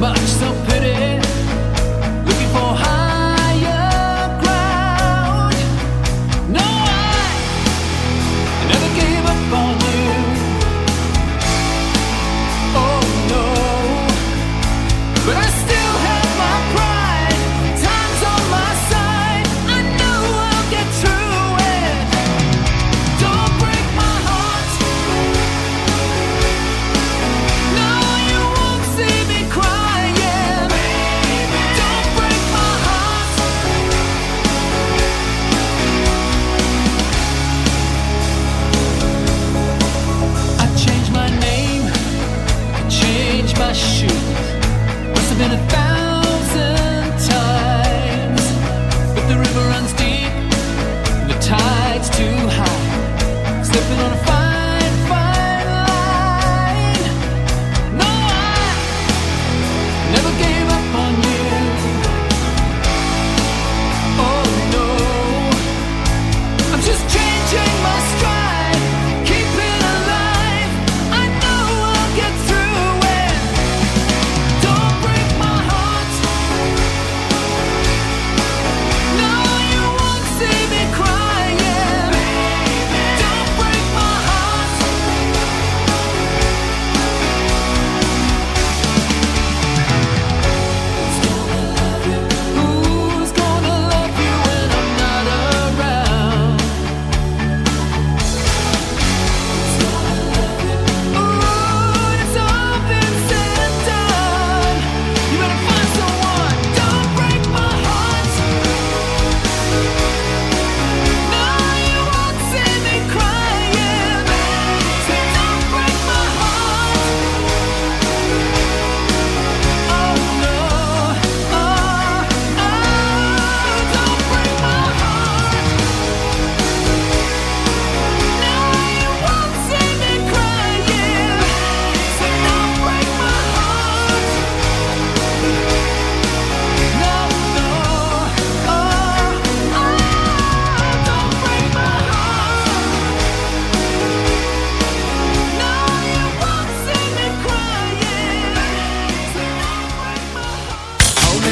much, self pity. To.